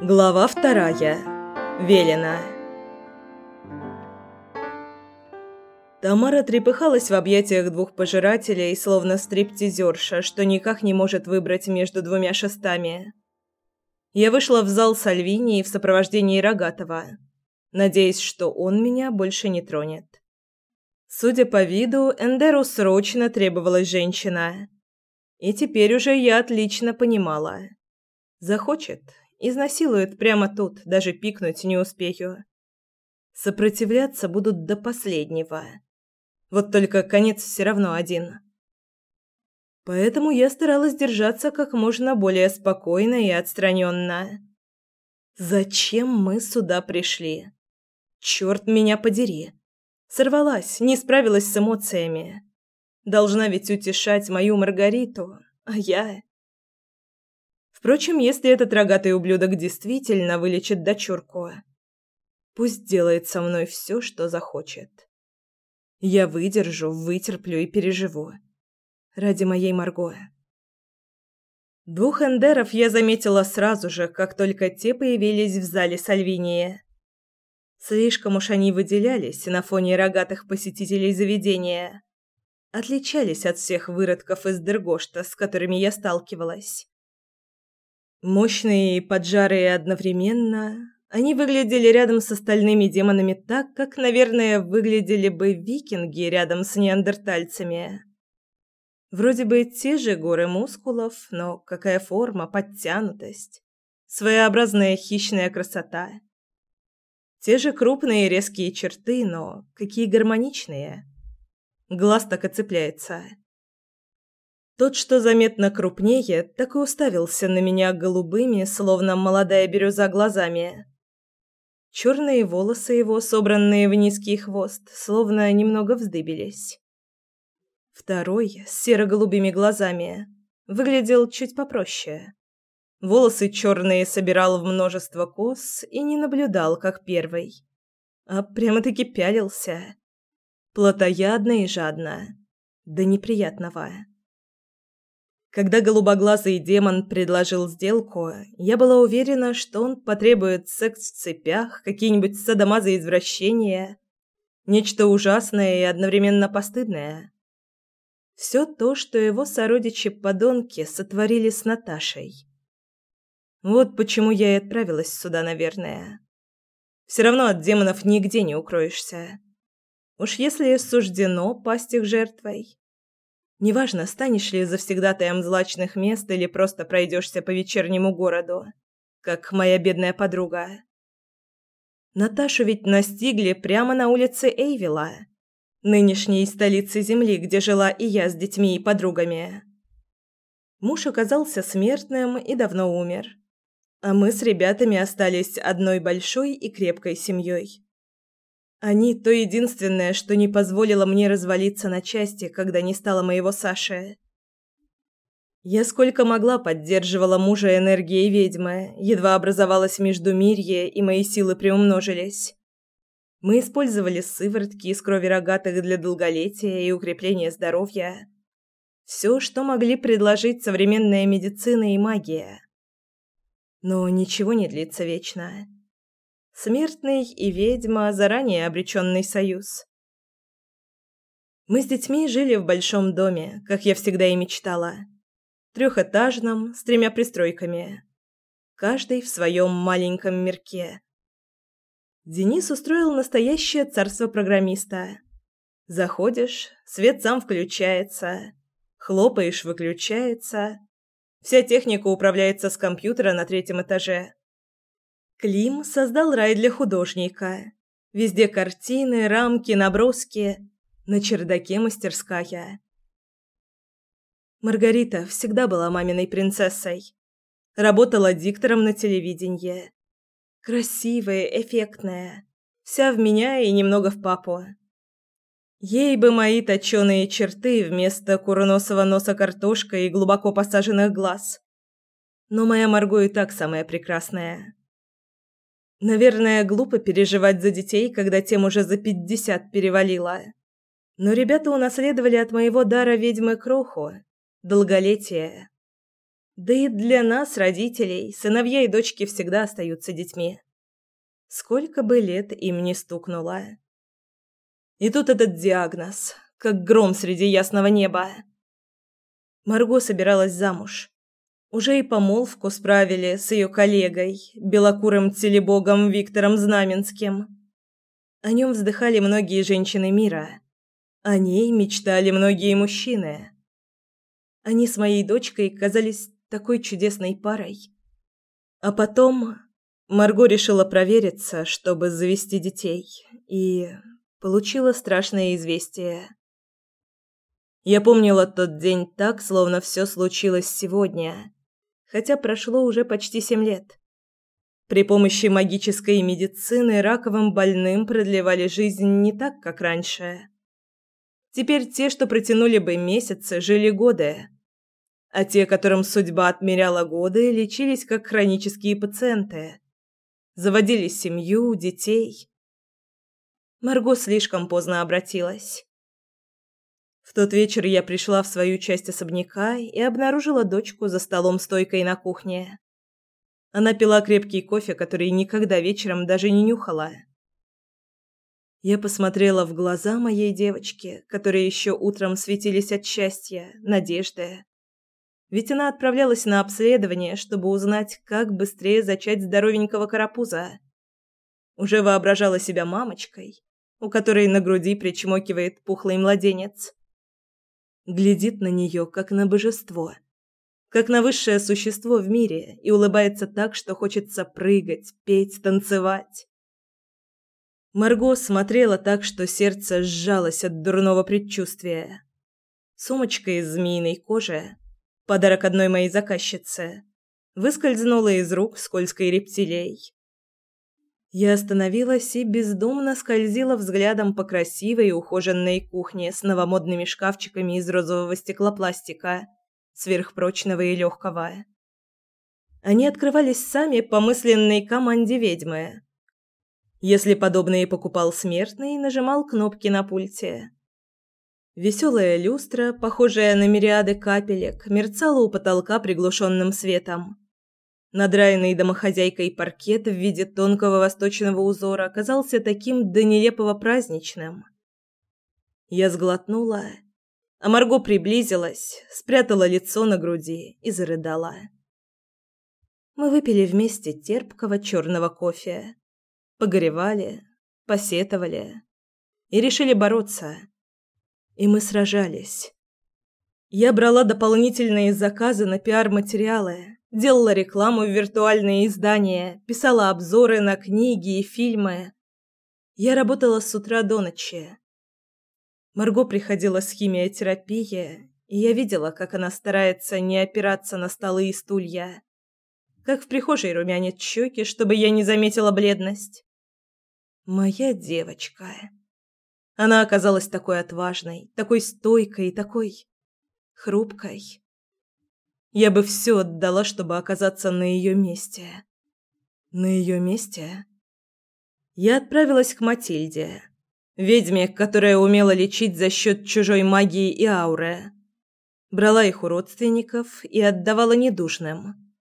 Глава вторая. Велена. Тамара трепыхалась в объятиях двух пожирателей, словно стриптизерша, что никак не может выбрать между двумя шестами. Я вышла в зал Сальвини в сопровождении Рогатова, надеясь, что он меня больше не тронет. Судя по виду, Эндеру срочно требовалась женщина. И теперь уже я отлично понимала. Захочет Изнасилуют прямо тут, даже пикнуть не успею. Сопротивляться будут до последнего. Вот только конец все равно один. Поэтому я старалась держаться как можно более спокойно и отстраненно. Зачем мы сюда пришли? Черт меня подери. Сорвалась, не справилась с эмоциями. Должна ведь утешать мою Маргариту, а я... Впрочем, если этот рогатый ублюдок действительно вылечит дочурку, пусть делает со мной все, что захочет. Я выдержу, вытерплю и переживу. Ради моей Марго. Двух эндеров я заметила сразу же, как только те появились в зале Сальвинии. Слишком уж они выделялись на фоне рогатых посетителей заведения. Отличались от всех выродков из Дергошта, с которыми я сталкивалась. Мощные и поджарые одновременно, они выглядели рядом с остальными демонами так, как, наверное, выглядели бы викинги рядом с неандертальцами. Вроде бы те же горы мускулов, но какая форма, подтянутость, своеобразная хищная красота. Те же крупные резкие черты, но какие гармоничные. Глаз так и цепляется. Тот, что заметно крупнее, так и уставился на меня голубыми, словно молодая бирюза глазами. Черные волосы его, собранные в низкий хвост, словно немного вздыбились. Второй, с серо-голубыми глазами, выглядел чуть попроще. Волосы черные собирал в множество кос и не наблюдал, как первый, а прямо-таки пялился. Плотоядно и жадно. До неприятного. Когда голубоглазый демон предложил сделку, я была уверена, что он потребует секс в цепях, какие-нибудь садомазы-извращения, нечто ужасное и одновременно постыдное. Все то, что его сородичи-подонки сотворили с Наташей. Вот почему я и отправилась сюда, наверное. Все равно от демонов нигде не укроешься. Уж если суждено пасть их жертвой, Неважно, станешь ли завсегдатаем злачных мест или просто пройдешься по вечернему городу, как моя бедная подруга. Наташу ведь настигли прямо на улице Эйвила, нынешней столицы земли, где жила и я с детьми и подругами. Муж оказался смертным и давно умер, а мы с ребятами остались одной большой и крепкой семьей. Они то единственное, что не позволило мне развалиться на части, когда не стало моего Саши. Я сколько могла поддерживала мужа энергией ведьмы, едва образовалось междумирье, и мои силы приумножились. Мы использовали сыворотки из крови рогатых для долголетия и укрепления здоровья. Все, что могли предложить современная медицина и магия. Но ничего не длится вечно. Смертный и ведьма – заранее обреченный союз. Мы с детьми жили в большом доме, как я всегда и мечтала. Трехэтажном, с тремя пристройками. Каждый в своем маленьком мирке. Денис устроил настоящее царство программиста. Заходишь, свет сам включается. Хлопаешь, выключается. Вся техника управляется с компьютера на третьем этаже. Клим создал рай для художника. Везде картины, рамки, наброски. На чердаке мастерская. Маргарита всегда была маминой принцессой. Работала диктором на телевидении. Красивая, эффектная. Вся в меня и немного в папу. Ей бы мои точеные черты вместо курносого носа картошка и глубоко посаженных глаз. Но моя Марго и так самая прекрасная. Наверное, глупо переживать за детей, когда тем уже за пятьдесят перевалило. Но ребята унаследовали от моего дара ведьмы кроху, долголетие. Да и для нас, родителей, сыновья и дочки всегда остаются детьми. Сколько бы лет им не стукнуло. И тут этот диагноз, как гром среди ясного неба. Марго собиралась замуж. Уже и помолвку справили с ее коллегой, белокурым телебогом Виктором Знаменским. О нем вздыхали многие женщины мира. О ней мечтали многие мужчины. Они с моей дочкой казались такой чудесной парой. А потом Марго решила провериться, чтобы завести детей, и получила страшное известие. Я помнила тот день так, словно все случилось сегодня хотя прошло уже почти семь лет. При помощи магической медицины раковым больным продлевали жизнь не так, как раньше. Теперь те, что протянули бы месяцы, жили годы. А те, которым судьба отмеряла годы, лечились как хронические пациенты. Заводили семью, детей. Марго слишком поздно обратилась. В тот вечер я пришла в свою часть особняка и обнаружила дочку за столом-стойкой на кухне. Она пила крепкий кофе, который никогда вечером даже не нюхала. Я посмотрела в глаза моей девочки, которые еще утром светились от счастья, надежды. Ведь она отправлялась на обследование, чтобы узнать, как быстрее зачать здоровенького карапуза. Уже воображала себя мамочкой, у которой на груди причмокивает пухлый младенец глядит на нее как на божество, как на высшее существо в мире и улыбается так, что хочется прыгать, петь, танцевать. Марго смотрела так, что сердце сжалось от дурного предчувствия. Сумочка из змеиной кожи, подарок одной моей заказчицы, выскользнула из рук скользкой рептилией. Я остановилась и бездумно скользила взглядом по красивой ухоженной кухне с новомодными шкафчиками из розового стеклопластика, сверхпрочного и легкого. Они открывались сами по мысленной команде ведьмы. Если подобные покупал смертный, нажимал кнопки на пульте. Веселая люстра, похожая на мириады капелек, мерцала у потолка приглушенным светом. Надраенный домохозяйкой паркет в виде тонкого восточного узора оказался таким до нелепого праздничным. Я сглотнула, а Марго приблизилась, спрятала лицо на груди и зарыдала. Мы выпили вместе терпкого черного кофе, погоревали, посетовали и решили бороться. И мы сражались. Я брала дополнительные заказы на пиар-материалы, Делала рекламу в виртуальные издания, писала обзоры на книги и фильмы. Я работала с утра до ночи. Марго приходила с химиотерапии, и я видела, как она старается не опираться на столы и стулья. Как в прихожей румянит щеки, чтобы я не заметила бледность. Моя девочка. Она оказалась такой отважной, такой стойкой такой хрупкой. Я бы все отдала, чтобы оказаться на ее месте. На ее месте? Я отправилась к Матильде, ведьме, которая умела лечить за счет чужой магии и ауры. Брала их у родственников и отдавала недушным.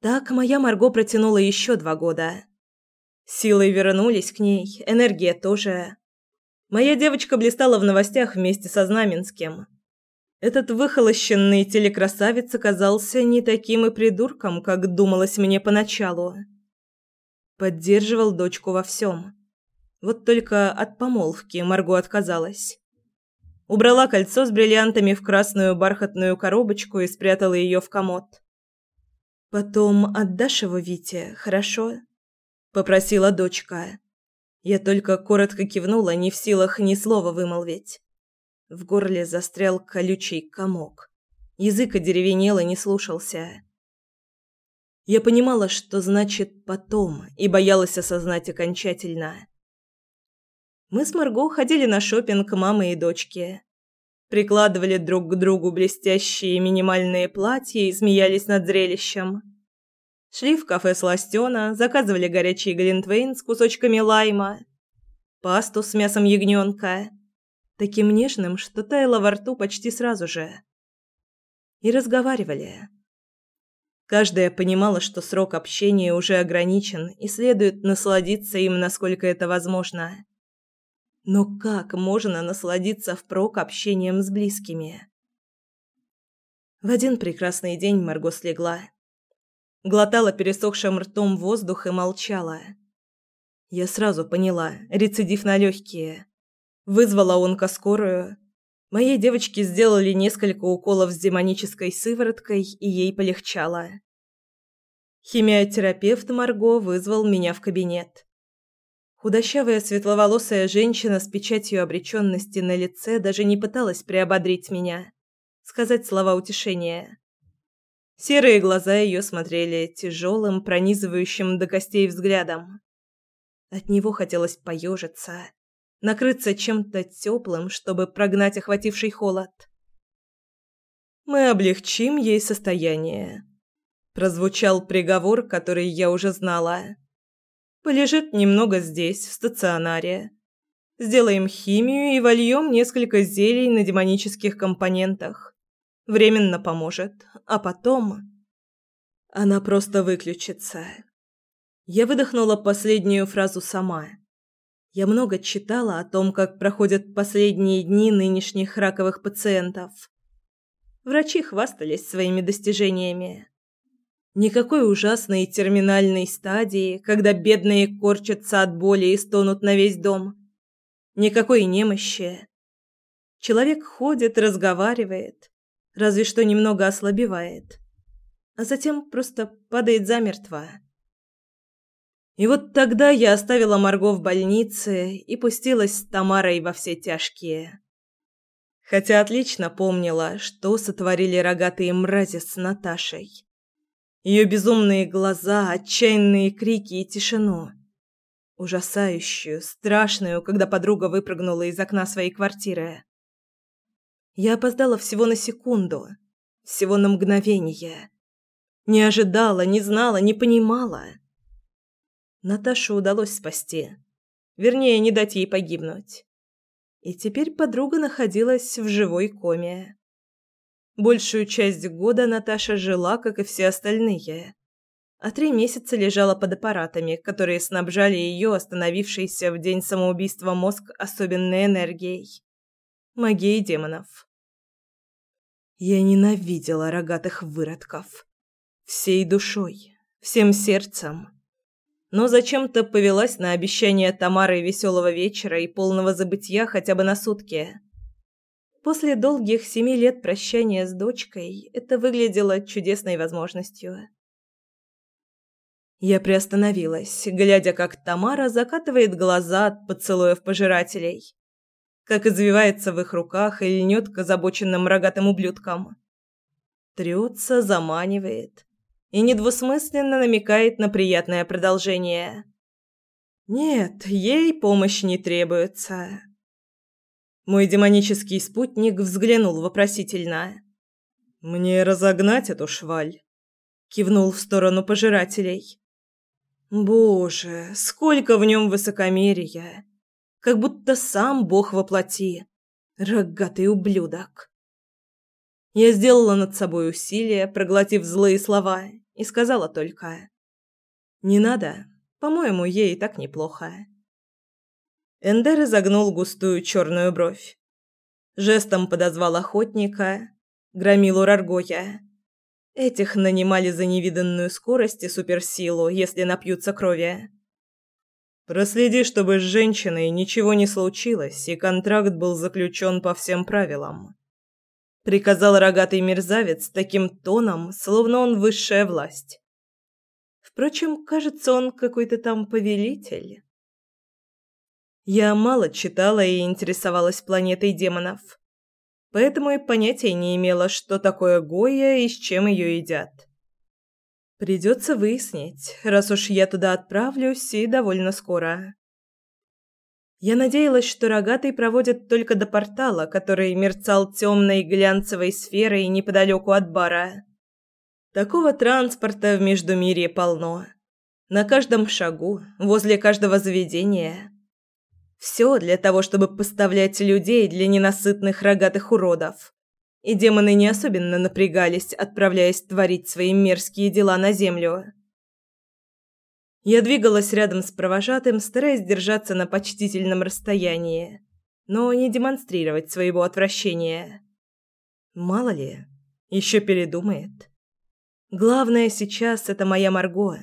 Так моя Марго протянула еще два года. Силы вернулись к ней, энергия тоже. Моя девочка блистала в новостях вместе со Знаменским – этот выхолощенный телекрасавец оказался не таким и придурком, как думалось мне поначалу. Поддерживал дочку во всем. Вот только от помолвки Марго отказалась. Убрала кольцо с бриллиантами в красную бархатную коробочку и спрятала ее в комод. «Потом отдашь его Вите, хорошо?» – попросила дочка. Я только коротко кивнула, не в силах ни слова вымолвить. В горле застрял колючий комок. Язык одеревенел и не слушался. Я понимала, что значит «потом», и боялась осознать окончательно. Мы с Марго ходили на шопинг мамы и дочки. Прикладывали друг к другу блестящие минимальные платья и смеялись над зрелищем. Шли в кафе Сластена, заказывали горячий глинтвейн с кусочками лайма, пасту с мясом ягненка таким нежным, что таяло во рту почти сразу же. И разговаривали. Каждая понимала, что срок общения уже ограничен и следует насладиться им, насколько это возможно. Но как можно насладиться впрок общением с близкими? В один прекрасный день Марго слегла. Глотала пересохшим ртом воздух и молчала. Я сразу поняла, рецидив на легкие. Вызвала онкоскорую. Моей девочке сделали несколько уколов с демонической сывороткой, и ей полегчало. Химиотерапевт Марго вызвал меня в кабинет. Худощавая светловолосая женщина с печатью обреченности на лице даже не пыталась приободрить меня, сказать слова утешения. Серые глаза ее смотрели тяжелым, пронизывающим до костей взглядом. От него хотелось поежиться, накрыться чем-то теплым, чтобы прогнать охвативший холод. «Мы облегчим ей состояние», – прозвучал приговор, который я уже знала. Полежит немного здесь, в стационаре. Сделаем химию и вольем несколько зелий на демонических компонентах. Временно поможет. А потом... Она просто выключится. Я выдохнула последнюю фразу сама. Я много читала о том, как проходят последние дни нынешних раковых пациентов. Врачи хвастались своими достижениями. Никакой ужасной терминальной стадии, когда бедные корчатся от боли и стонут на весь дом. Никакой немощи. Человек ходит, разговаривает, разве что немного ослабевает, а затем просто падает замертво. И вот тогда я оставила Марго в больнице и пустилась с Тамарой во все тяжкие. Хотя отлично помнила, что сотворили рогатые мрази с Наташей. Ее безумные глаза, отчаянные крики и тишину. Ужасающую, страшную, когда подруга выпрыгнула из окна своей квартиры. Я опоздала всего на секунду, всего на мгновение. Не ожидала, не знала, не понимала. Наташу удалось спасти. Вернее, не дать ей погибнуть. И теперь подруга находилась в живой коме. Большую часть года Наташа жила, как и все остальные, а три месяца лежала под аппаратами, которые снабжали ее остановившийся в день самоубийства мозг особенной энергией. Магией демонов. Я ненавидела рогатых выродков. Всей душой, всем сердцем. Но зачем-то повелась на обещание Тамары веселого вечера и полного забытья хотя бы на сутки. После долгих семи лет прощания с дочкой это выглядело чудесной возможностью. Я приостановилась, глядя, как Тамара закатывает глаза от поцелуев пожирателей, как извивается в их руках и льнет к озабоченным рогатым ублюдкам. Трется, заманивает и недвусмысленно намекает на приятное продолжение. Нет, ей помощь не требуется. Мой демонический спутник взглянул вопросительно. «Мне разогнать эту шваль?» Кивнул в сторону пожирателей. «Боже, сколько в нем высокомерия! Как будто сам Бог воплоти! Рогатый ублюдок!» Я сделала над собой усилие, проглотив злые слова, и сказала только «Не надо, по-моему, ей и так неплохо». Эндер изогнул густую черную бровь. Жестом подозвал охотника, громилу Раргоя. Этих нанимали за невиданную скорость и суперсилу, если напьются крови. Проследи, чтобы с женщиной ничего не случилось, и контракт был заключен по всем правилам. Приказал рогатый мерзавец таким тоном, словно он высшая власть. Впрочем, кажется, он какой-то там повелитель. Я мало читала и интересовалась планетой демонов, поэтому и понятия не имела, что такое Гоя и с чем ее едят. Придется выяснить, раз уж я туда отправлюсь и довольно скоро. Я надеялась, что рогатый проводят только до портала, который мерцал темной глянцевой сферой неподалеку от бара. Такого транспорта в Междумирье полно. На каждом шагу, возле каждого заведения. Все для того, чтобы поставлять людей для ненасытных рогатых уродов. и демоны не особенно напрягались, отправляясь творить свои мерзкие дела на землю. Я двигалась рядом с провожатым, стараясь держаться на почтительном расстоянии, но не демонстрировать своего отвращения. Мало ли, еще передумает. Главное сейчас это моя Марго.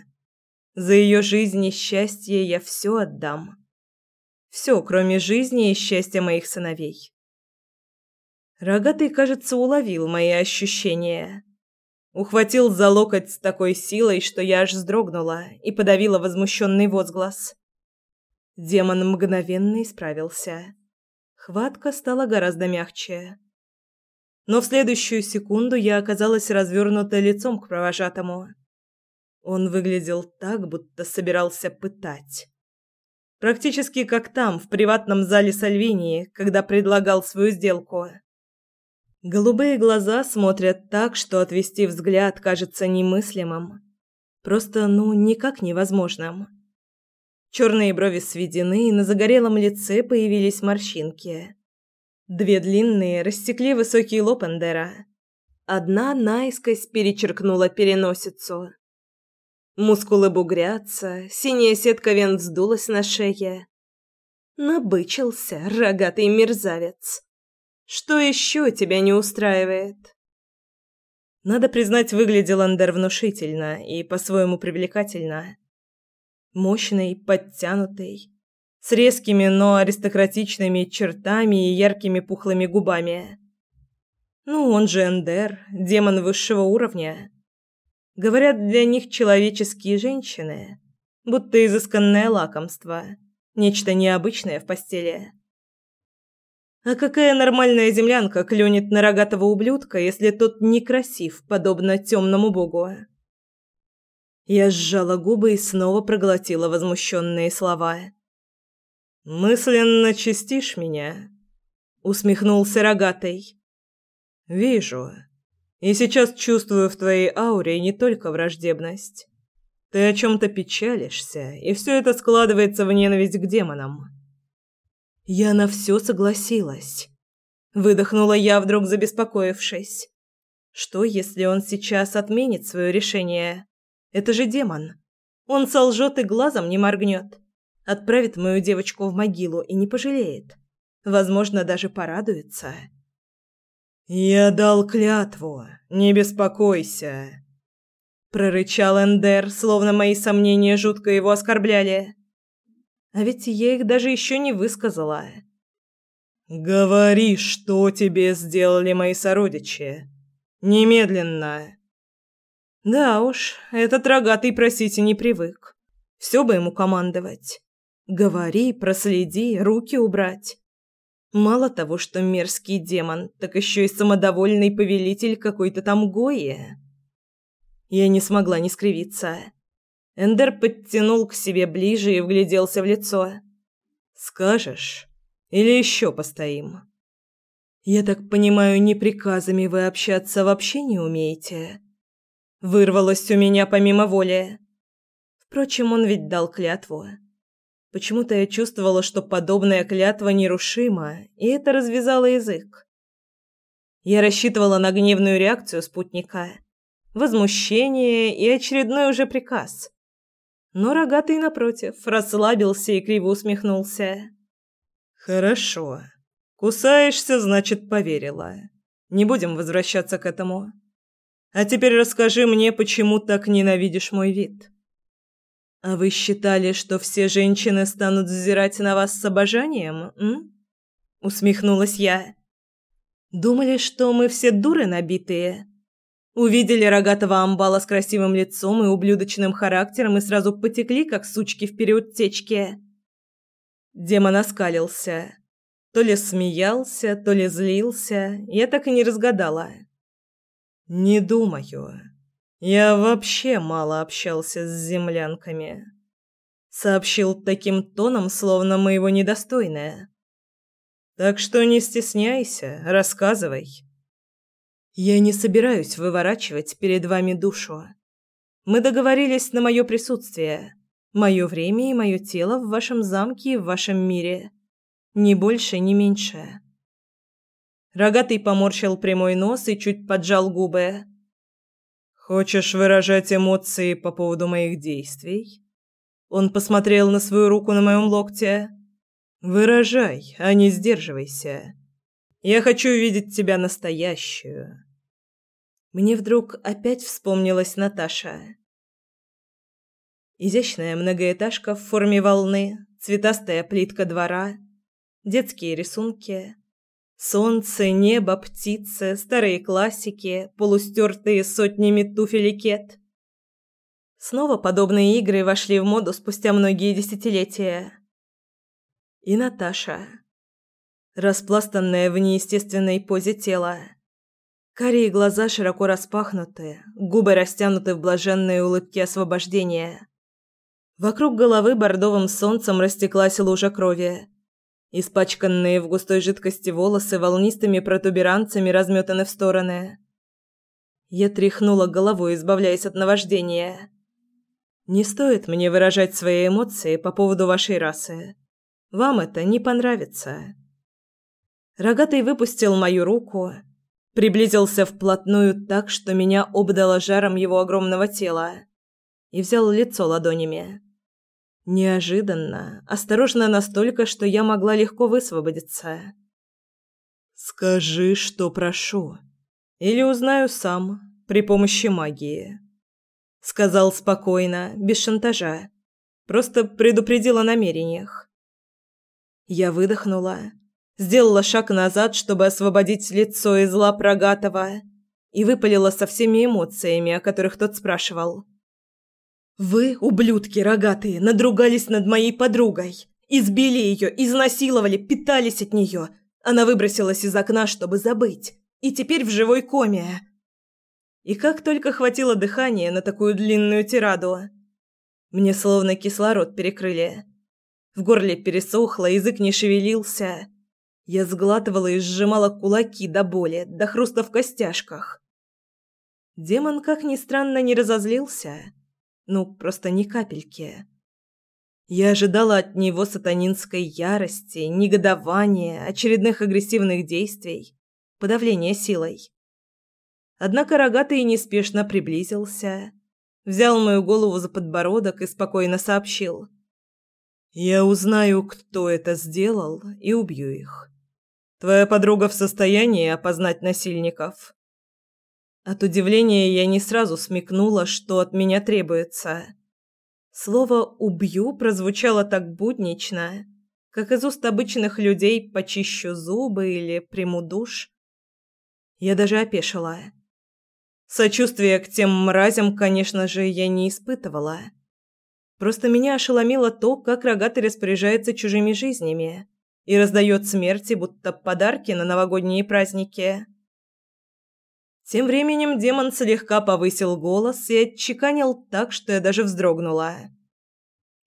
За ее жизнь и счастье я все отдам. Все, кроме жизни и счастья моих сыновей. Рогатый, кажется, уловил мои ощущения. Ухватил за локоть с такой силой, что я аж вздрогнула и подавила возмущенный возглас. Демон мгновенно исправился. Хватка стала гораздо мягче. Но в следующую секунду я оказалась развернута лицом к провожатому. Он выглядел так, будто собирался пытать. Практически как там, в приватном зале Сальвинии, когда предлагал свою сделку. Голубые глаза смотрят так, что отвести взгляд кажется немыслимым. Просто, ну, никак невозможным. Черные брови сведены, и на загорелом лице появились морщинки. Две длинные рассекли высокий лоб Эндера. Одна наискось перечеркнула переносицу. Мускулы бугрятся, синяя сетка вен вздулась на шее. Набычился рогатый мерзавец. Что еще тебя не устраивает? Надо признать, выглядел Андер внушительно и по-своему привлекательно. Мощный, подтянутый, с резкими, но аристократичными чертами и яркими пухлыми губами. Ну, он же Эндер, демон высшего уровня. Говорят, для них человеческие женщины, будто изысканное лакомство, нечто необычное в постели. А какая нормальная землянка клюнет на рогатого ублюдка, если тот некрасив, подобно темному богу? Я сжала губы и снова проглотила возмущенные слова. «Мысленно чистишь меня?» — усмехнулся рогатый. «Вижу. И сейчас чувствую в твоей ауре не только враждебность. Ты о чем-то печалишься, и все это складывается в ненависть к демонам». Я на все согласилась. Выдохнула я, вдруг забеспокоившись. Что, если он сейчас отменит свое решение? Это же демон. Он солжет и глазом не моргнет. Отправит мою девочку в могилу и не пожалеет. Возможно, даже порадуется. «Я дал клятву, не беспокойся», — прорычал Эндер, словно мои сомнения жутко его оскорбляли. А ведь я их даже еще не высказала. «Говори, что тебе сделали мои сородичи. Немедленно!» Да уж, этот рогатый просить и не привык. Все бы ему командовать. Говори, проследи, руки убрать. Мало того, что мерзкий демон, так еще и самодовольный повелитель какой-то там Гои. Я не смогла не скривиться. Эндер подтянул к себе ближе и вгляделся в лицо. «Скажешь? Или еще постоим?» «Я так понимаю, не приказами вы общаться вообще не умеете?» Вырвалось у меня помимо воли. Впрочем, он ведь дал клятву. Почему-то я чувствовала, что подобная клятва нерушима, и это развязало язык. Я рассчитывала на гневную реакцию спутника, возмущение и очередной уже приказ. Но рогатый, напротив, расслабился и криво усмехнулся. «Хорошо. Кусаешься, значит, поверила. Не будем возвращаться к этому. А теперь расскажи мне, почему так ненавидишь мой вид?» «А вы считали, что все женщины станут взирать на вас с обожанием, м?» Усмехнулась я. «Думали, что мы все дуры набитые?» Увидели рогатого амбала с красивым лицом и ублюдочным характером и сразу потекли, как сучки в период течки. Демон оскалился. То ли смеялся, то ли злился, я так и не разгадала. «Не думаю. Я вообще мало общался с землянками», — сообщил таким тоном, словно мы его недостойные. «Так что не стесняйся, рассказывай». Я не собираюсь выворачивать перед вами душу. Мы договорились на мое присутствие, мое время и мое тело в вашем замке и в вашем мире. Ни больше, ни меньше. Рогатый поморщил прямой нос и чуть поджал губы. «Хочешь выражать эмоции по поводу моих действий?» Он посмотрел на свою руку на моем локте. «Выражай, а не сдерживайся. Я хочу видеть тебя настоящую». Мне вдруг опять вспомнилась Наташа. Изящная многоэтажка в форме волны, цветастая плитка двора, детские рисунки, солнце, небо, птицы, старые классики, полустертые сотнями туфель и кет. Снова подобные игры вошли в моду спустя многие десятилетия. И Наташа, распластанная в неестественной позе тела, Карие глаза широко распахнуты, губы растянуты в блаженной улыбке освобождения. Вокруг головы бордовым солнцем растеклась лужа крови. Испачканные в густой жидкости волосы волнистыми протуберанцами разметаны в стороны. Я тряхнула головой, избавляясь от наваждения. «Не стоит мне выражать свои эмоции по поводу вашей расы. Вам это не понравится». Рогатый выпустил мою руку приблизился вплотную так, что меня обдало жаром его огромного тела, и взял лицо ладонями. Неожиданно, осторожно настолько, что я могла легко высвободиться. «Скажи, что прошу, или узнаю сам при помощи магии», — сказал спокойно, без шантажа, просто предупредил о намерениях. Я выдохнула сделала шаг назад, чтобы освободить лицо из лап Рогатова, и выпалила со всеми эмоциями, о которых тот спрашивал. «Вы, ублюдки рогатые, надругались над моей подругой, избили ее, изнасиловали, питались от нее. Она выбросилась из окна, чтобы забыть, и теперь в живой коме». И как только хватило дыхания на такую длинную тираду, мне словно кислород перекрыли. В горле пересохло, язык не шевелился. Я сглатывала и сжимала кулаки до боли, до хруста в костяшках. Демон, как ни странно, не разозлился. Ну, просто ни капельки. Я ожидала от него сатанинской ярости, негодования, очередных агрессивных действий, подавления силой. Однако рогатый неспешно приблизился, взял мою голову за подбородок и спокойно сообщил. «Я узнаю, кто это сделал, и убью их. Твоя подруга в состоянии опознать насильников?» От удивления я не сразу смекнула, что от меня требуется. Слово «убью» прозвучало так буднично, как из уст обычных людей «почищу зубы» или «приму душ». Я даже опешила. Сочувствия к тем мразям, конечно же, я не испытывала. Просто меня ошеломило то, как рогатый распоряжается чужими жизнями и раздает смерти, будто подарки на новогодние праздники. Тем временем демон слегка повысил голос и отчеканил так, что я даже вздрогнула.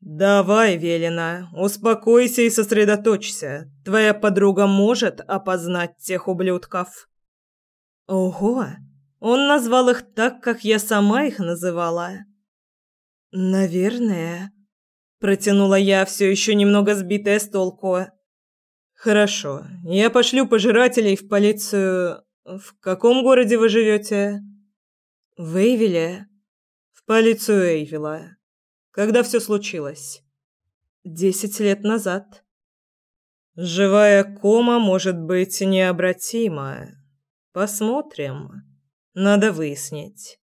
«Давай, Велена, успокойся и сосредоточься. Твоя подруга может опознать тех ублюдков». «Ого! Он назвал их так, как я сама их называла». «Наверное», – протянула я, все еще немного сбитая с толку. Хорошо. Я пошлю пожирателей в полицию. В каком городе вы живете? В Эйвиле. В полицию Эйвила. Когда все случилось? Десять лет назад. Живая кома может быть необратима. Посмотрим. Надо выяснить.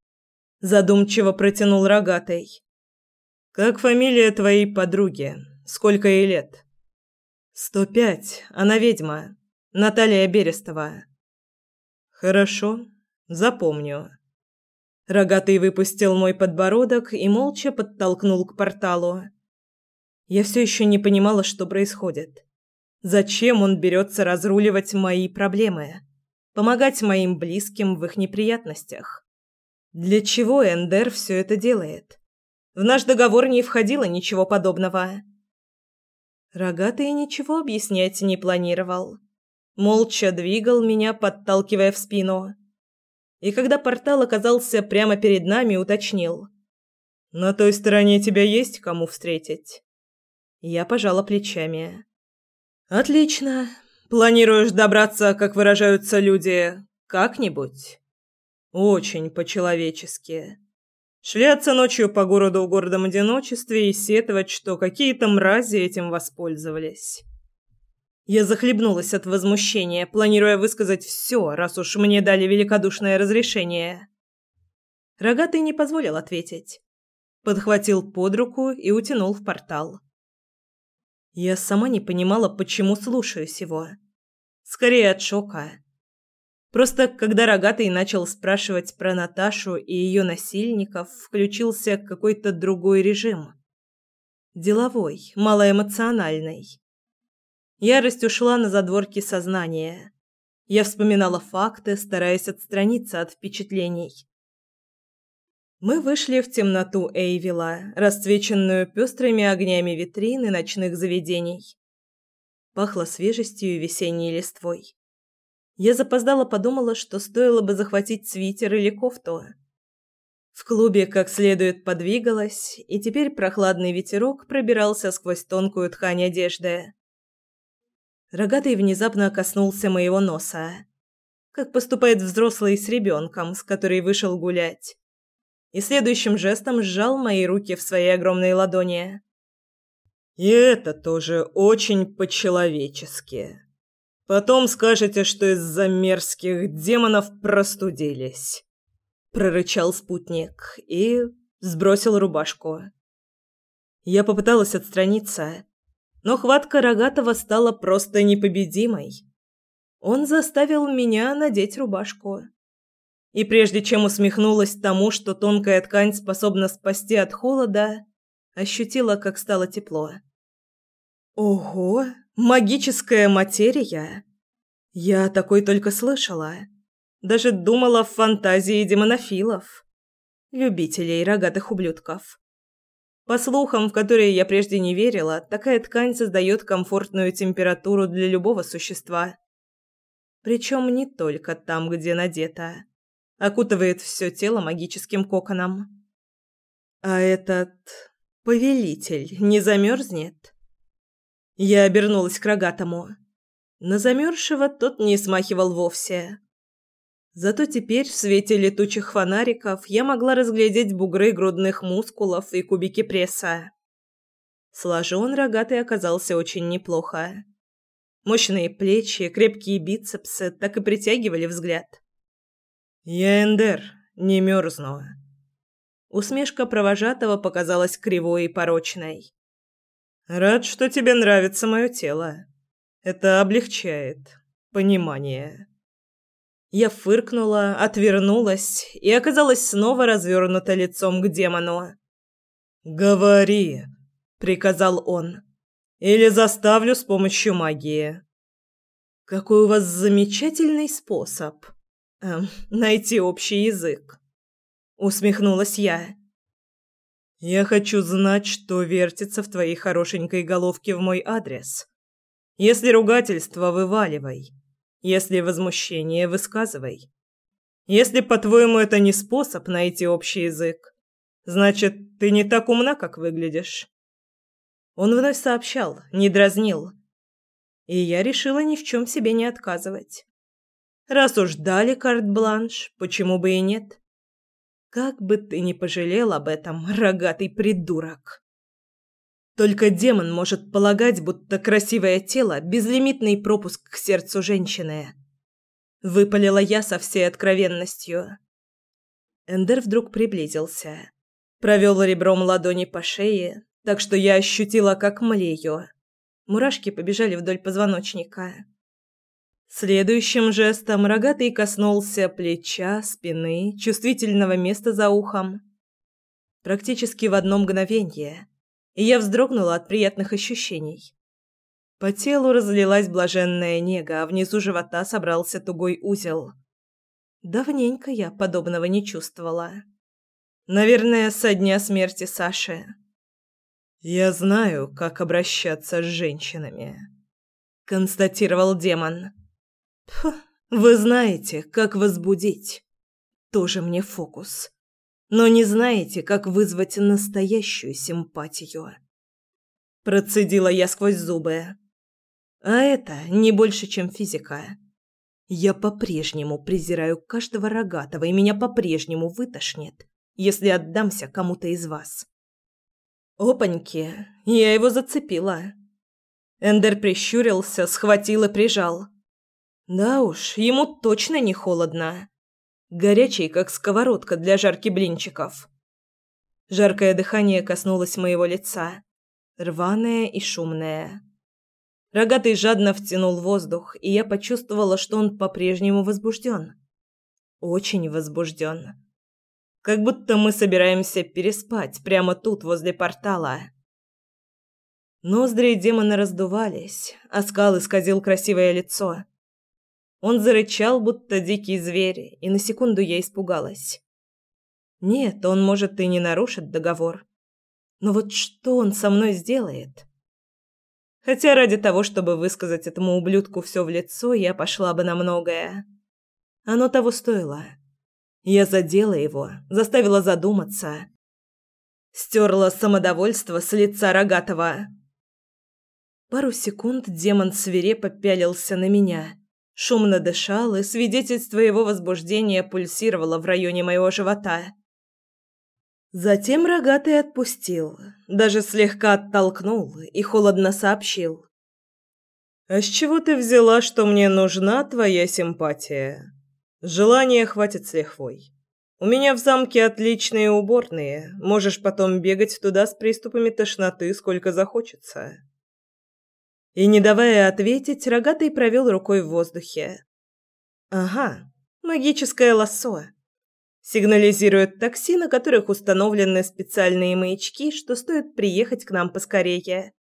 Задумчиво протянул рогатый. Как фамилия твоей подруги? Сколько ей лет? «Сто пять. Она ведьма. Наталья Берестова». «Хорошо. Запомню». Рогатый выпустил мой подбородок и молча подтолкнул к порталу. Я все еще не понимала, что происходит. Зачем он берется разруливать мои проблемы? Помогать моим близким в их неприятностях? Для чего Эндер все это делает? В наш договор не входило ничего подобного. Рогатый ничего объяснять не планировал. Молча двигал меня, подталкивая в спину. И когда портал оказался прямо перед нами, уточнил. «На той стороне тебя есть кому встретить?» Я пожала плечами. «Отлично. Планируешь добраться, как выражаются люди, как-нибудь? Очень по-человечески. Шляться ночью по городу в гордом одиночестве и сетовать, что какие-то мрази этим воспользовались. Я захлебнулась от возмущения, планируя высказать все, раз уж мне дали великодушное разрешение. Рогатый не позволил ответить. Подхватил под руку и утянул в портал. Я сама не понимала, почему слушаюсь его. Скорее от шока. Просто когда Рогатый начал спрашивать про Наташу и ее насильников, включился какой-то другой режим. Деловой, малоэмоциональный. Ярость ушла на задворки сознания. Я вспоминала факты, стараясь отстраниться от впечатлений. Мы вышли в темноту Эйвила, расцвеченную пестрыми огнями витрин и ночных заведений. Пахло свежестью и весенней листвой. Я запоздала подумала, что стоило бы захватить свитер или кофту. В клубе как следует подвигалась, и теперь прохладный ветерок пробирался сквозь тонкую ткань одежды. Рогатый внезапно коснулся моего носа, как поступает взрослый с ребенком, с которой вышел гулять и следующим жестом сжал мои руки в своей огромной ладони. «И это тоже очень по-человечески. Потом скажете, что из-за мерзких демонов простудились», — прорычал спутник и сбросил рубашку. Я попыталась отстраниться, но хватка Рогатого стала просто непобедимой. Он заставил меня надеть рубашку и прежде чем усмехнулась тому, что тонкая ткань способна спасти от холода, ощутила, как стало тепло. Ого, магическая материя. Я такой только слышала. Даже думала в фантазии демонофилов, любителей рогатых ублюдков. По слухам, в которые я прежде не верила, такая ткань создает комфортную температуру для любого существа. Причем не только там, где надета окутывает все тело магическим коконом. А этот повелитель не замерзнет? Я обернулась к рогатому. На замерзшего тот не смахивал вовсе. Зато теперь в свете летучих фонариков я могла разглядеть бугры грудных мускулов и кубики пресса. Сложен рогатый оказался очень неплохо. Мощные плечи, крепкие бицепсы так и притягивали взгляд. «Я Эндер, не мерзну». Усмешка провожатого показалась кривой и порочной. «Рад, что тебе нравится мое тело. Это облегчает понимание». Я фыркнула, отвернулась и оказалась снова развернута лицом к демону. «Говори», — приказал он, — «или заставлю с помощью магии». «Какой у вас замечательный способ», эм, найти общий язык. Усмехнулась я. Я хочу знать, что вертится в твоей хорошенькой головке в мой адрес. Если ругательство, вываливай. Если возмущение, высказывай. Если, по-твоему, это не способ найти общий язык, значит, ты не так умна, как выглядишь. Он вновь сообщал, не дразнил. И я решила ни в чем себе не отказывать. Раз уж дали карт-бланш, почему бы и нет? Как бы ты ни пожалел об этом, рогатый придурок. Только демон может полагать, будто красивое тело – безлимитный пропуск к сердцу женщины. Выпалила я со всей откровенностью. Эндер вдруг приблизился. Провел ребром ладони по шее, так что я ощутила, как млею. Мурашки побежали вдоль позвоночника. Следующим жестом рогатый коснулся плеча, спины, чувствительного места за ухом. Практически в одно мгновение, и я вздрогнула от приятных ощущений. По телу разлилась блаженная нега, а внизу живота собрался тугой узел. Давненько я подобного не чувствовала. Наверное, со дня смерти Саши. «Я знаю, как обращаться с женщинами», — констатировал демон. Пф, вы знаете, как возбудить. Тоже мне фокус. Но не знаете, как вызвать настоящую симпатию. Процедила я сквозь зубы. А это не больше, чем физика. Я по-прежнему презираю каждого рогатого, и меня по-прежнему вытошнит, если отдамся кому-то из вас. Опаньки, я его зацепила. Эндер прищурился, схватил и прижал. Да уж, ему точно не холодно. Горячий, как сковородка для жарки блинчиков. Жаркое дыхание коснулось моего лица, рваное и шумное. Рогатый жадно втянул воздух, и я почувствовала, что он по-прежнему возбужден. Очень возбужден. Как будто мы собираемся переспать прямо тут, возле портала. Ноздри демона раздувались, а скал исказил красивое лицо. Он зарычал, будто дикий зверь, и на секунду я испугалась. Нет, он, может, и не нарушит договор. Но вот что он со мной сделает? Хотя ради того, чтобы высказать этому ублюдку все в лицо, я пошла бы на многое. Оно того стоило. Я задела его, заставила задуматься. Стерла самодовольство с лица рогатого. Пару секунд демон свирепо пялился на меня. Шумно дышал, и свидетельство его возбуждения пульсировало в районе моего живота. Затем рогатый отпустил, даже слегка оттолкнул и холодно сообщил. «А с чего ты взяла, что мне нужна твоя симпатия?» Желания хватит с лихвой. У меня в замке отличные уборные. Можешь потом бегать туда с приступами тошноты сколько захочется. И не давая ответить, рогатый провел рукой в воздухе. Ага, магическое лассо. Сигнализирует такси, на которых установлены специальные маячки, что стоит приехать к нам поскорее.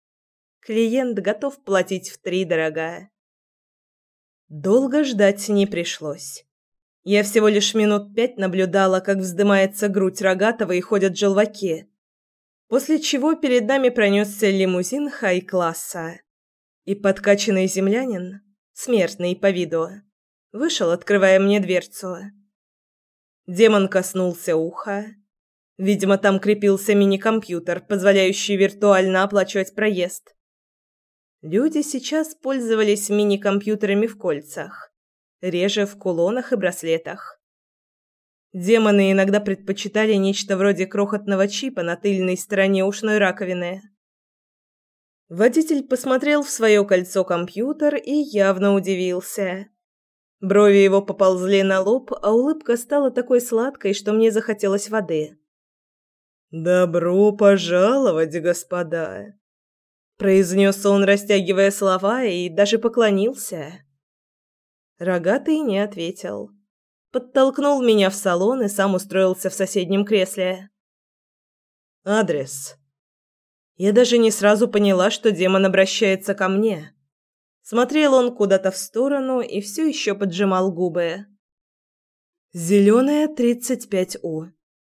Клиент готов платить втридорога. Долго ждать не пришлось. Я всего лишь минут пять наблюдала, как вздымается грудь рогатого и ходят желваки. После чего перед нами пронесся лимузин хай-класса. И подкачанный землянин, смертный по виду, вышел, открывая мне дверцу. Демон коснулся уха. Видимо, там крепился мини-компьютер, позволяющий виртуально оплачивать проезд. Люди сейчас пользовались мини-компьютерами в кольцах реже в кулонах и браслетах. Демоны иногда предпочитали нечто вроде крохотного чипа на тыльной стороне ушной раковины. Водитель посмотрел в свое кольцо компьютер и явно удивился. Брови его поползли на лоб, а улыбка стала такой сладкой, что мне захотелось воды. «Добро пожаловать, господа!» произнес он, растягивая слова, и даже поклонился. Рогатый не ответил. Подтолкнул меня в салон и сам устроился в соседнем кресле. «Адрес». Я даже не сразу поняла, что демон обращается ко мне. Смотрел он куда-то в сторону и все еще поджимал губы. «Зеленая, 35У»,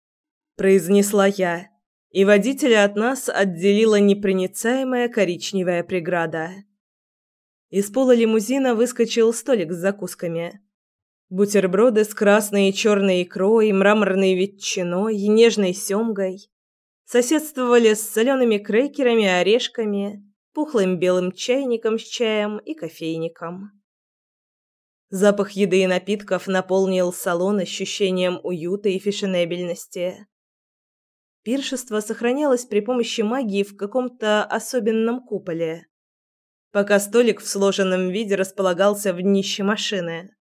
– произнесла я, и водителя от нас отделила непроницаемая коричневая преграда. Из пола лимузина выскочил столик с закусками. Бутерброды с красной и черной икрой, мраморной ветчиной нежной семгой соседствовали с солеными крекерами, орешками, пухлым белым чайником с чаем и кофейником. Запах еды и напитков наполнил салон ощущением уюта и фешенебельности. Пиршество сохранялось при помощи магии в каком-то особенном куполе пока столик в сложенном виде располагался в днище машины.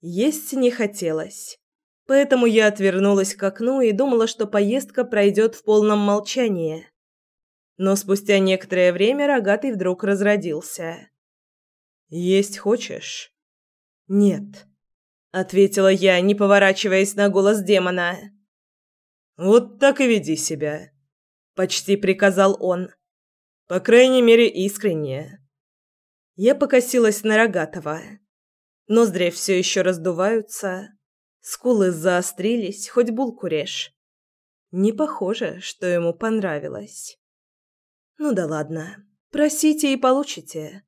Есть не хотелось, поэтому я отвернулась к окну и думала, что поездка пройдет в полном молчании. Но спустя некоторое время рогатый вдруг разродился. «Есть хочешь?» «Нет», — ответила я, не поворачиваясь на голос демона. «Вот так и веди себя», — почти приказал он. По крайней мере, искренне. Я покосилась на Рогатого. Ноздри все еще раздуваются, скулы заострились, хоть булку режь. Не похоже, что ему понравилось. Ну да ладно, просите и получите.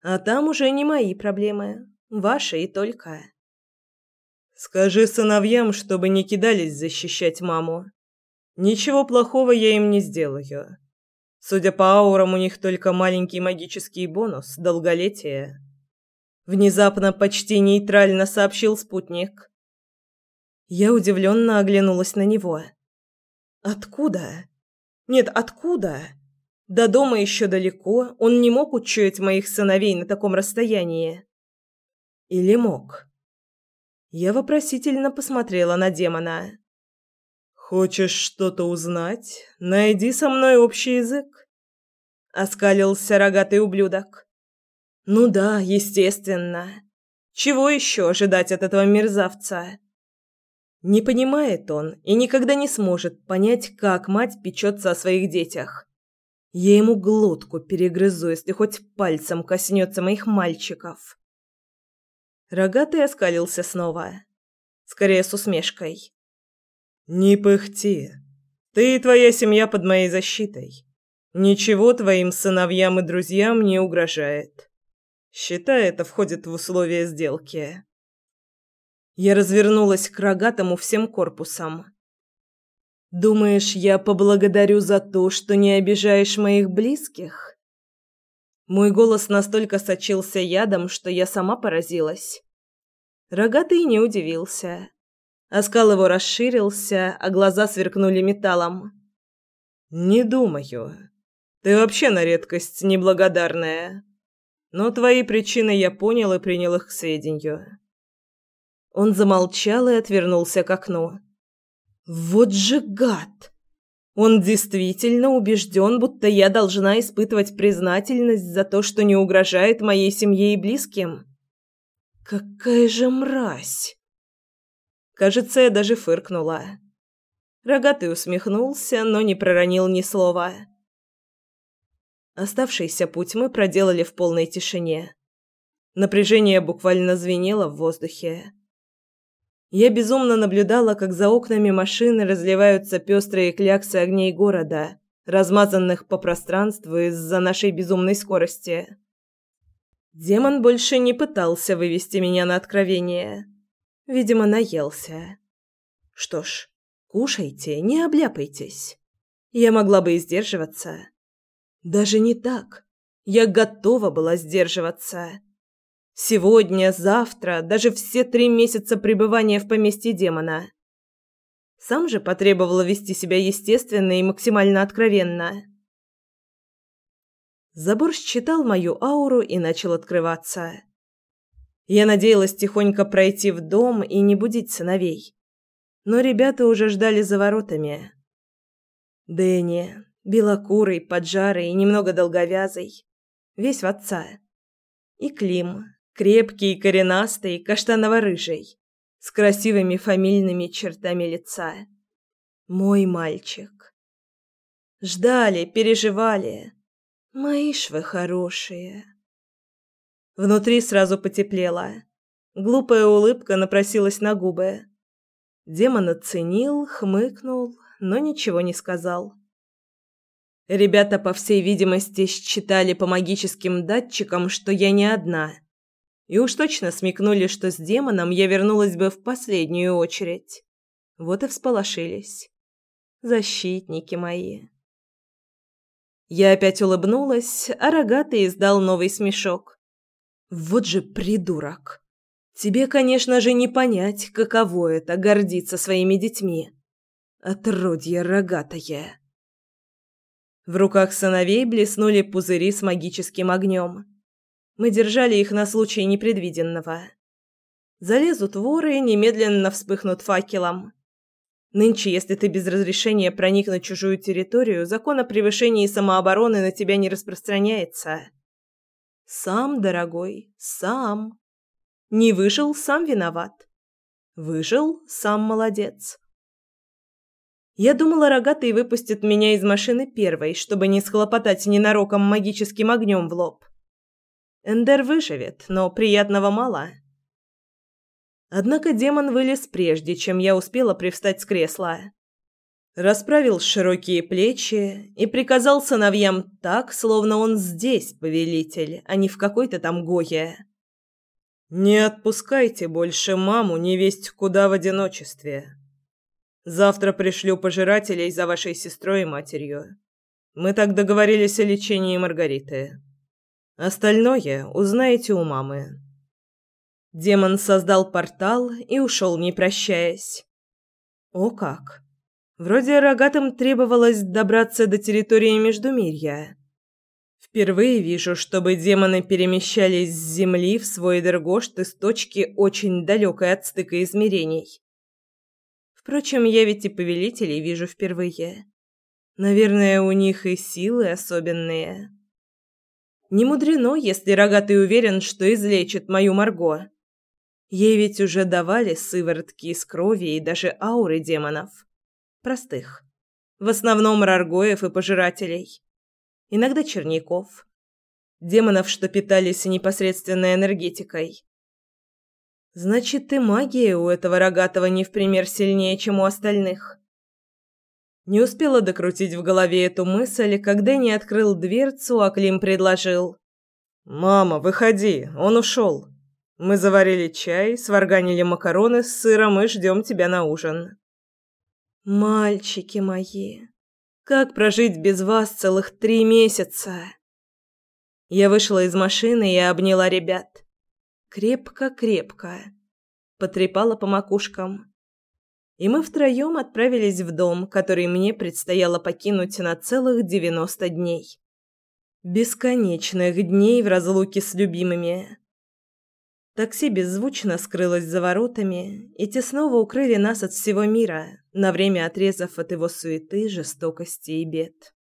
А там уже не мои проблемы, ваши и только. Скажи сыновьям, чтобы не кидались защищать маму. Ничего плохого я им не сделаю. Судя по аурам, у них только маленький магический бонус долголетие. Внезапно почти нейтрально сообщил спутник. Я удивленно оглянулась на него. Откуда? Нет, откуда? До дома еще далеко, он не мог учуять моих сыновей на таком расстоянии. Или мог? Я вопросительно посмотрела на демона. «Хочешь что-то узнать? Найди со мной общий язык», — оскалился рогатый ублюдок. «Ну да, естественно. Чего еще ожидать от этого мерзавца?» Не понимает он и никогда не сможет понять, как мать печется о своих детях. Я ему глотку перегрызу, если хоть пальцем коснется моих мальчиков. Рогатый оскалился снова. Скорее с усмешкой. «Не пыхти. Ты и твоя семья под моей защитой. Ничего твоим сыновьям и друзьям не угрожает. Считай, это входит в условия сделки». Я развернулась к рогатому всем корпусом. «Думаешь, я поблагодарю за то, что не обижаешь моих близких?» Мой голос настолько сочился ядом, что я сама поразилась. Рогатый не удивился. Оскал его расширился, а глаза сверкнули металлом. «Не думаю. Ты вообще на редкость неблагодарная. Но твои причины я понял и принял их к сведению». Он замолчал и отвернулся к окну. «Вот же гад!» Он действительно убежден, будто я должна испытывать признательность за то, что не угрожает моей семье и близким. Какая же мразь! Кажется, я даже фыркнула. Рогатый усмехнулся, но не проронил ни слова. Оставшийся путь мы проделали в полной тишине. Напряжение буквально звенело в воздухе. Я безумно наблюдала, как за окнами машины разливаются пестрые кляксы огней города, размазанных по пространству из-за нашей безумной скорости. Демон больше не пытался вывести меня на откровение. Видимо, наелся. Что ж, кушайте, не обляпайтесь. Я могла бы и сдерживаться. Даже не так. Я готова была сдерживаться. Сегодня, завтра, даже все три месяца пребывания в поместье демона. Сам же потребовала вести себя естественно и максимально откровенно. Забор считал мою ауру и начал открываться. Я надеялась тихонько пройти в дом и не будить сыновей. Но ребята уже ждали за воротами. Дэнни, белокурый, поджарый и немного долговязый, весь в отца. И Клим, крепкий, коренастый, каштаново-рыжий, с красивыми фамильными чертами лица. Мой мальчик. Ждали, переживали. Мои ж вы хорошие. Внутри сразу потеплело. Глупая улыбка напросилась на губы. Демон оценил, хмыкнул, но ничего не сказал. Ребята, по всей видимости, считали по магическим датчикам, что я не одна. И уж точно смекнули, что с демоном я вернулась бы в последнюю очередь. Вот и всполошились. Защитники мои. Я опять улыбнулась, а рогатый издал новый смешок. Вот же придурок. Тебе, конечно же, не понять, каково это гордиться своими детьми. Отродье рогатое. В руках сыновей блеснули пузыри с магическим огнем. Мы держали их на случай непредвиденного. Залезут воры и немедленно вспыхнут факелом. Нынче, если ты без разрешения проник на чужую территорию, закон о превышении самообороны на тебя не распространяется. Сам, дорогой, сам. Не выжил, сам виноват. Выжил, сам молодец. Я думала, рогатый выпустит меня из машины первой, чтобы не схлопотать ненароком магическим огнем в лоб. Эндер выживет, но приятного мало. Однако демон вылез прежде, чем я успела привстать с кресла расправил широкие плечи и приказал сыновьям так, словно он здесь повелитель, а не в какой-то там Гое. «Не отпускайте больше маму невесть куда в одиночестве. Завтра пришлю пожирателей за вашей сестрой и матерью. Мы так договорились о лечении Маргариты. Остальное узнаете у мамы. Демон создал портал и ушел, не прощаясь. О как! Вроде рогатым требовалось добраться до территории Междумирья. Впервые вижу, чтобы демоны перемещались с Земли в свой Дергошт из точки очень далекой от стыка измерений. Впрочем, я ведь и повелителей вижу впервые. Наверное, у них и силы особенные. Не мудрено, если рогатый уверен, что излечит мою Марго. Ей ведь уже давали сыворотки из крови и даже ауры демонов. Простых. В основном раргоев и пожирателей. Иногда черняков. Демонов, что питались непосредственной энергетикой. Значит, и магия у этого рогатого не в пример сильнее, чем у остальных. Не успела докрутить в голове эту мысль, когда не открыл дверцу, а Клим предложил. «Мама, выходи, он ушел». Мы заварили чай, сварганили макароны с сыром и ждем тебя на ужин. Мальчики мои, как прожить без вас целых три месяца? Я вышла из машины и обняла ребят. Крепко-крепко. Потрепала по макушкам. И мы втроем отправились в дом, который мне предстояло покинуть на целых девяносто дней. Бесконечных дней в разлуке с любимыми. Такси беззвучно скрылось за воротами, и те снова укрыли нас от всего мира, на время отрезав от его суеты, жестокости и бед.